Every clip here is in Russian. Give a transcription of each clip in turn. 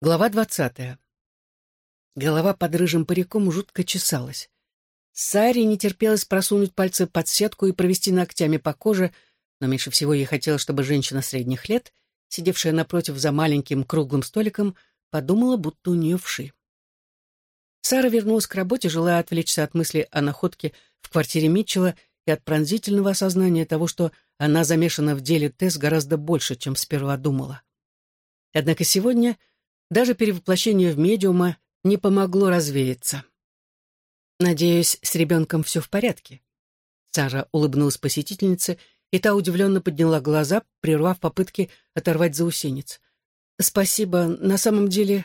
Глава двадцатая. Голова под рыжим париком жутко чесалась. Саре не терпелось просунуть пальцы под сетку и провести ногтями по коже, но меньше всего ей хотелось, чтобы женщина средних лет, сидевшая напротив за маленьким круглым столиком, подумала, будто у нее вши. Сара вернулась к работе, желая отвлечься от мысли о находке в квартире Митчелла и от пронзительного осознания того, что она замешана в деле Тесс гораздо больше, чем сперва думала. Однако сегодня даже перевоплощение в медиума не помогло развеяться. «Надеюсь, с ребенком все в порядке». Сара улыбнулась посетительнице, и та удивленно подняла глаза, прервав попытки оторвать заусенец. «Спасибо, на самом деле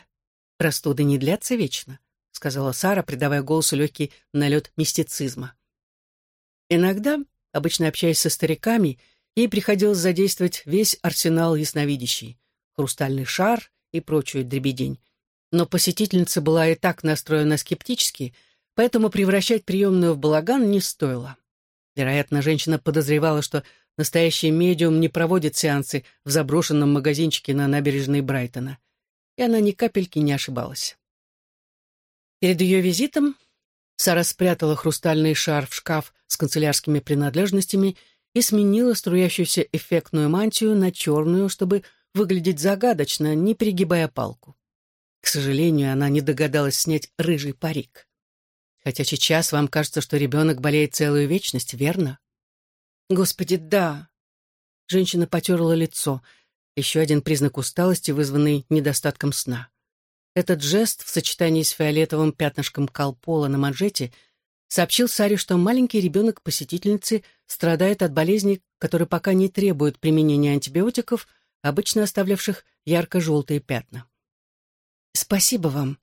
простуды не длятся вечно», сказала Сара, придавая голосу легкий налет мистицизма. Иногда, обычно общаясь со стариками, ей приходилось задействовать весь арсенал ясновидящий. Хрустальный шар, и прочую дребедень. Но посетительница была и так настроена скептически, поэтому превращать приемную в балаган не стоило. Вероятно, женщина подозревала, что настоящий медиум не проводит сеансы в заброшенном магазинчике на набережной Брайтона. И она ни капельки не ошибалась. Перед ее визитом Сара спрятала хрустальный шар в шкаф с канцелярскими принадлежностями и сменила струящуюся эффектную мантию на черную, чтобы выглядеть загадочно, не перегибая палку. К сожалению, она не догадалась снять рыжий парик. Хотя сейчас вам кажется, что ребенок болеет целую вечность, верно? Господи, да. Женщина потерла лицо. Еще один признак усталости, вызванный недостатком сна. Этот жест в сочетании с фиолетовым пятнышком колпола на манжете сообщил Саре, что маленький ребенок посетительницы страдает от болезни, которая пока не требует применения антибиотиков, обычно оставлявших ярко-желтые пятна. «Спасибо вам».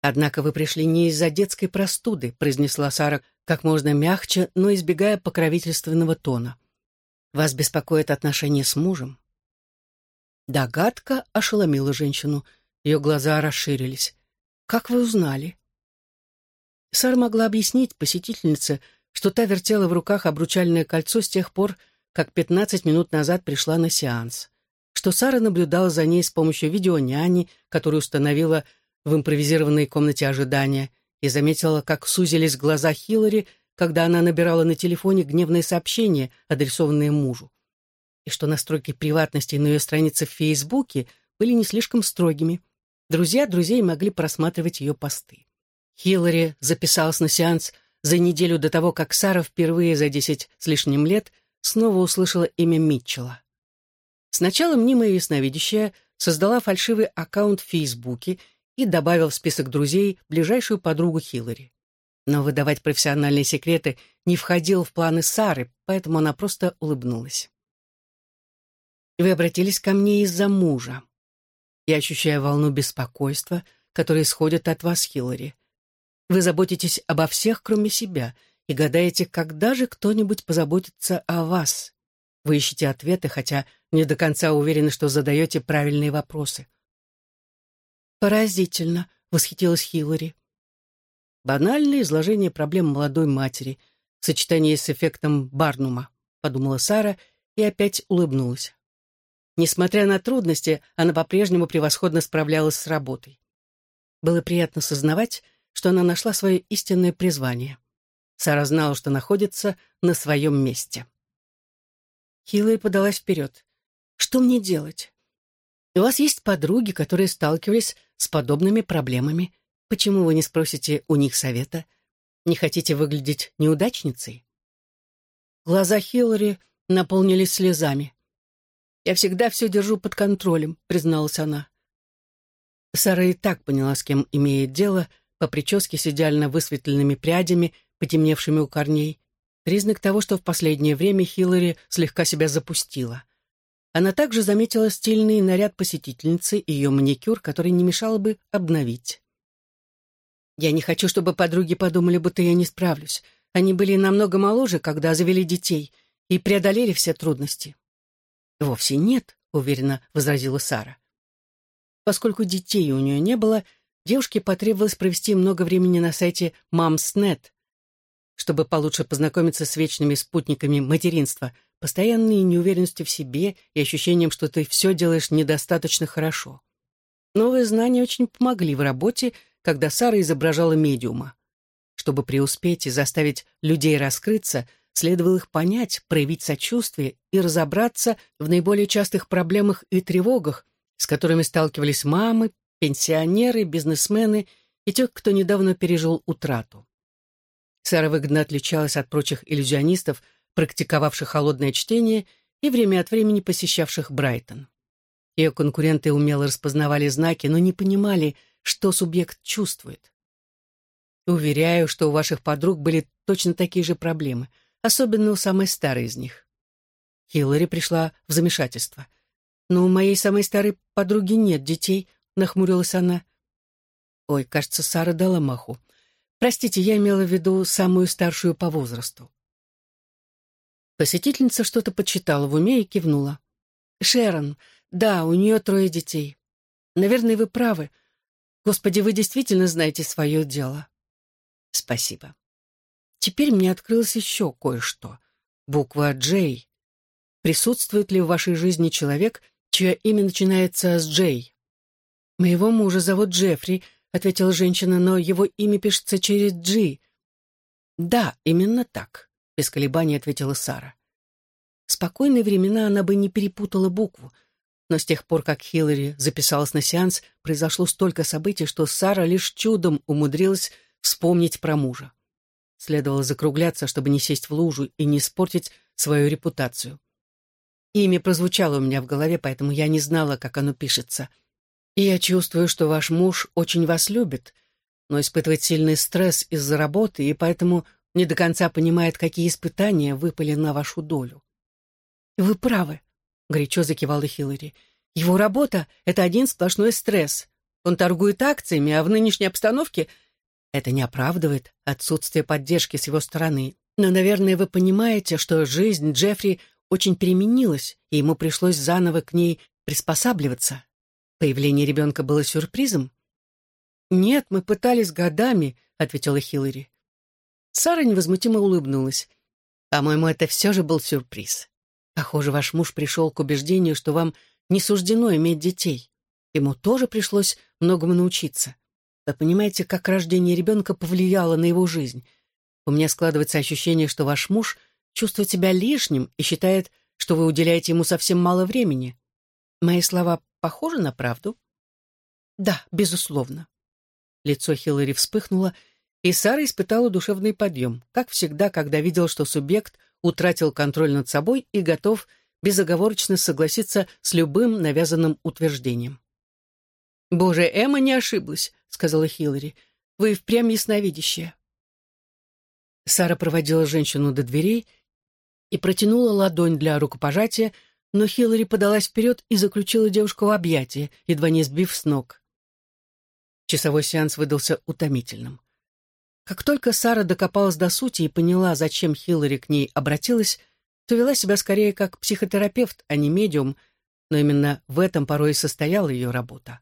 «Однако вы пришли не из-за детской простуды», произнесла Сара как можно мягче, но избегая покровительственного тона. «Вас беспокоит отношения с мужем?» Догадка ошеломила женщину. Ее глаза расширились. «Как вы узнали?» Сара могла объяснить посетительнице, что та вертела в руках обручальное кольцо с тех пор, как пятнадцать минут назад пришла на сеанс что Сара наблюдала за ней с помощью видеоняни, которую установила в импровизированной комнате ожидания, и заметила, как сузились глаза Хиллари, когда она набирала на телефоне гневные сообщения, адресованные мужу, и что настройки приватности на ее странице в Фейсбуке были не слишком строгими. Друзья друзей могли просматривать ее посты. Хиллари записалась на сеанс за неделю до того, как Сара впервые за десять с лишним лет снова услышала имя Митчелла. Сначала мнимая ясновидящая создала фальшивый аккаунт в Фейсбуке и добавил в список друзей ближайшую подругу Хиллари. Но выдавать профессиональные секреты не входил в планы Сары, поэтому она просто улыбнулась. «Вы обратились ко мне из-за мужа. Я ощущаю волну беспокойства, которая исходит от вас, Хиллари. Вы заботитесь обо всех, кроме себя, и гадаете, когда же кто-нибудь позаботится о вас. Вы ищете ответы, хотя не до конца уверены, что задаете правильные вопросы. «Поразительно», — восхитилась Хиллари. «Банальное изложение проблем молодой матери в сочетании с эффектом Барнума», — подумала Сара и опять улыбнулась. Несмотря на трудности, она по-прежнему превосходно справлялась с работой. Было приятно сознавать, что она нашла свое истинное призвание. Сара знала, что находится на своем месте. Хиллари подалась вперед. «Что мне делать? У вас есть подруги, которые сталкивались с подобными проблемами. Почему вы не спросите у них совета? Не хотите выглядеть неудачницей?» Глаза Хиллари наполнились слезами. «Я всегда все держу под контролем», — призналась она. Сара и так поняла, с кем имеет дело, по прическе с идеально высветленными прядями, потемневшими у корней, Признак того, что в последнее время Хиллари слегка себя запустила. Она также заметила стильный наряд посетительницы и ее маникюр, который не мешало бы обновить. «Я не хочу, чтобы подруги подумали, будто я не справлюсь. Они были намного моложе, когда завели детей, и преодолели все трудности». «Вовсе нет», — уверенно возразила Сара. Поскольку детей у нее не было, девушке потребовалось провести много времени на сайте Mamsnet, чтобы получше познакомиться с вечными спутниками материнства, постоянной неуверенностью в себе и ощущением, что ты все делаешь недостаточно хорошо. Новые знания очень помогли в работе, когда Сара изображала медиума. Чтобы преуспеть и заставить людей раскрыться, следовало их понять, проявить сочувствие и разобраться в наиболее частых проблемах и тревогах, с которыми сталкивались мамы, пенсионеры, бизнесмены и те, кто недавно пережил утрату. Сара выгодно отличалась от прочих иллюзионистов, практиковавших холодное чтение и время от времени посещавших Брайтон. Ее конкуренты умело распознавали знаки, но не понимали, что субъект чувствует. Уверяю, что у ваших подруг были точно такие же проблемы, особенно у самой старой из них. Хиллари пришла в замешательство. «Но у моей самой старой подруги нет детей», — нахмурилась она. «Ой, кажется, Сара дала маху. Простите, я имела в виду самую старшую по возрасту». Посетительница что-то почитала в уме и кивнула. «Шерон, да, у нее трое детей. Наверное, вы правы. Господи, вы действительно знаете свое дело. Спасибо. Теперь мне открылось еще кое-что. Буква «Джей». Присутствует ли в вашей жизни человек, чье имя начинается с «Джей»? «Моего мужа зовут Джеффри», — ответила женщина, «но его имя пишется через «Джи». «Да, именно так», — без колебаний ответила Сара. В спокойные времена она бы не перепутала букву — но с тех пор, как Хиллари записалась на сеанс, произошло столько событий, что Сара лишь чудом умудрилась вспомнить про мужа. Следовало закругляться, чтобы не сесть в лужу и не испортить свою репутацию. Имя прозвучало у меня в голове, поэтому я не знала, как оно пишется. И я чувствую, что ваш муж очень вас любит, но испытывает сильный стресс из-за работы, и поэтому не до конца понимает, какие испытания выпали на вашу долю. Вы правы. — горячо закивала Хиллари. «Его работа — это один сплошной стресс. Он торгует акциями, а в нынешней обстановке это не оправдывает отсутствие поддержки с его стороны. Но, наверное, вы понимаете, что жизнь Джеффри очень переменилась, и ему пришлось заново к ней приспосабливаться. Появление ребенка было сюрпризом?» «Нет, мы пытались годами», — ответила Хиллари. Сара невозмутимо улыбнулась. «По-моему, это все же был сюрприз. Похоже, ваш муж пришел к убеждению, что вам не суждено иметь детей. Ему тоже пришлось многому научиться. Вы понимаете, как рождение ребенка повлияло на его жизнь? У меня складывается ощущение, что ваш муж чувствует себя лишним и считает, что вы уделяете ему совсем мало времени. Мои слова похожи на правду? Да, безусловно. Лицо Хиллари вспыхнуло, и Сара испытала душевный подъем, как всегда, когда видел, что субъект утратил контроль над собой и готов безоговорочно согласиться с любым навязанным утверждением. «Боже, Эмма не ошиблась», — сказала Хиллари. «Вы впрямь ясновидящая». Сара проводила женщину до дверей и протянула ладонь для рукопожатия, но Хиллари подалась вперед и заключила девушку в объятия, едва не сбив с ног. Часовой сеанс выдался утомительным. Как только Сара докопалась до сути и поняла, зачем Хиллари к ней обратилась, то вела себя скорее как психотерапевт, а не медиум, но именно в этом порой и состояла ее работа.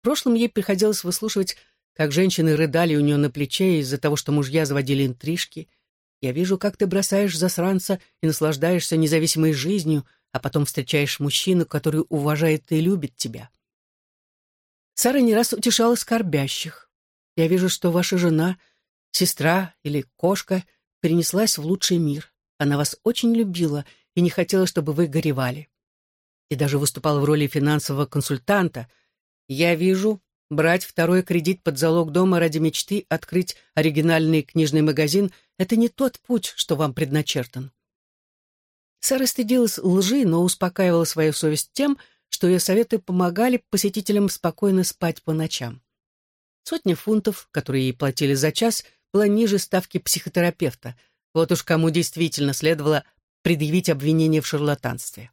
В прошлом ей приходилось выслушивать, как женщины рыдали у нее на плече из-за того, что мужья заводили интрижки. «Я вижу, как ты бросаешь засранца и наслаждаешься независимой жизнью, а потом встречаешь мужчину, который уважает и любит тебя». Сара не раз утешала скорбящих. «Я вижу, что ваша жена — Сестра или кошка перенеслась в лучший мир. Она вас очень любила и не хотела, чтобы вы горевали. И даже выступала в роли финансового консультанта. Я вижу, брать второй кредит под залог дома ради мечты открыть оригинальный книжный магазин — это не тот путь, что вам предначертан. Сара стыдилась лжи, но успокаивала свою совесть тем, что ее советы помогали посетителям спокойно спать по ночам. Сотня фунтов, которые ей платили за час, была ниже ставки психотерапевта. Вот уж кому действительно следовало предъявить обвинение в шарлатанстве.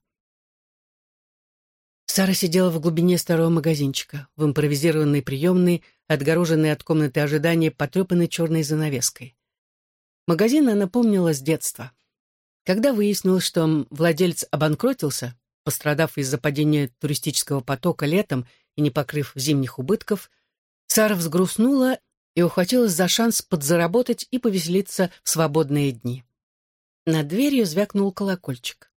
Сара сидела в глубине старого магазинчика, в импровизированной приемной, отгороженной от комнаты ожидания потрепанной черной занавеской. Магазин она помнила с детства. Когда выяснилось, что владелец обанкротился, пострадав из-за падения туристического потока летом и не покрыв зимних убытков, Сара взгрустнула и ухватилась за шанс подзаработать и повеселиться в свободные дни. Над дверью звякнул колокольчик.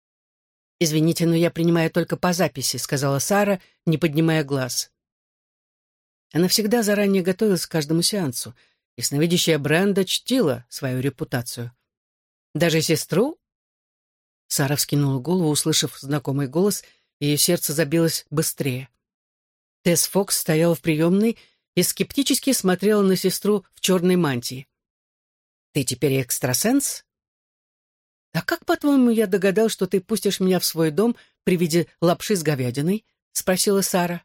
«Извините, но я принимаю только по записи», — сказала Сара, не поднимая глаз. Она всегда заранее готовилась к каждому сеансу, и сновидящая Бренда чтила свою репутацию. «Даже сестру?» Сара вскинула голову, услышав знакомый голос, и ее сердце забилось быстрее. Тесс Фокс стояла в приемной и скептически смотрела на сестру в черной мантии. «Ты теперь экстрасенс?» «А как, по-твоему, я догадал, что ты пустишь меня в свой дом при виде лапши с говядиной?» — спросила Сара.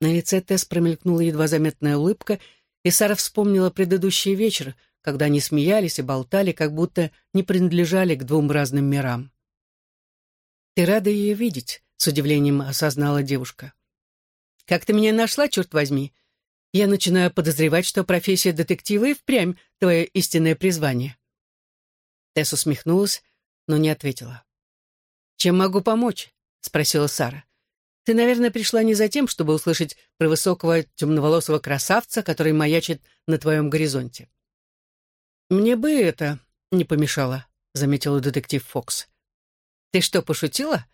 На лице Тесс промелькнула едва заметная улыбка, и Сара вспомнила предыдущий вечер, когда они смеялись и болтали, как будто не принадлежали к двум разным мирам. «Ты рада ее видеть», — с удивлением осознала девушка. «Как ты меня нашла, черт возьми? Я начинаю подозревать, что профессия детектива и впрямь твое истинное призвание». Тесс усмехнулась, но не ответила. «Чем могу помочь?» — спросила Сара. «Ты, наверное, пришла не за тем, чтобы услышать про высокого темноволосого красавца, который маячит на твоем горизонте». «Мне бы это не помешало», — заметила детектив Фокс. «Ты что, пошутила?»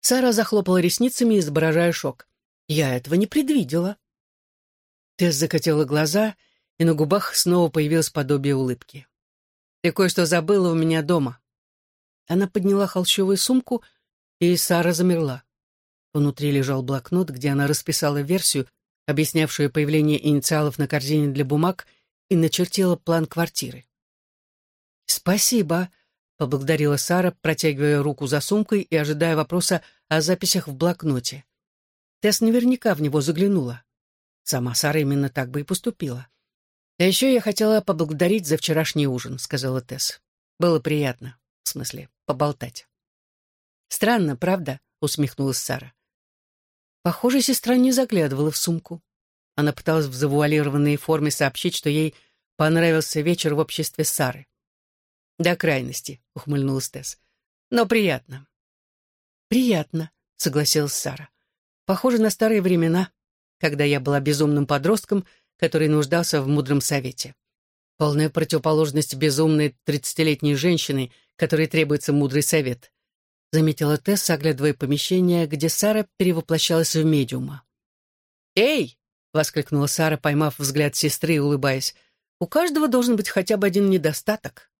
Сара захлопала ресницами, изображая шок. «Я этого не предвидела». Тесс закатила глаза, и на губах снова появилось подобие улыбки. Ты кое-что забыла у меня дома». Она подняла холщовую сумку, и Сара замерла. Внутри лежал блокнот, где она расписала версию, объяснявшую появление инициалов на корзине для бумаг, и начертила план квартиры. «Спасибо», — поблагодарила Сара, протягивая руку за сумкой и ожидая вопроса о записях в блокноте. Тесс наверняка в него заглянула. Сама Сара именно так бы и поступила. «А еще я хотела поблагодарить за вчерашний ужин», — сказала Тесс. «Было приятно. В смысле, поболтать». «Странно, правда?» — усмехнулась Сара. Похоже, сестра не заглядывала в сумку. Она пыталась в завуалированной форме сообщить, что ей понравился вечер в обществе Сары. «До крайности», — ухмыльнулась Тесс. «Но приятно». «Приятно», — согласилась Сара. «Похоже на старые времена, когда я была безумным подростком который нуждался в мудром совете. Полная противоположность безумной тридцатилетней женщины, которой требуется мудрый совет, заметила Тесс, оглядывая помещение, где Сара перевоплощалась в медиума. «Эй!» — воскликнула Сара, поймав взгляд сестры и улыбаясь. «У каждого должен быть хотя бы один недостаток».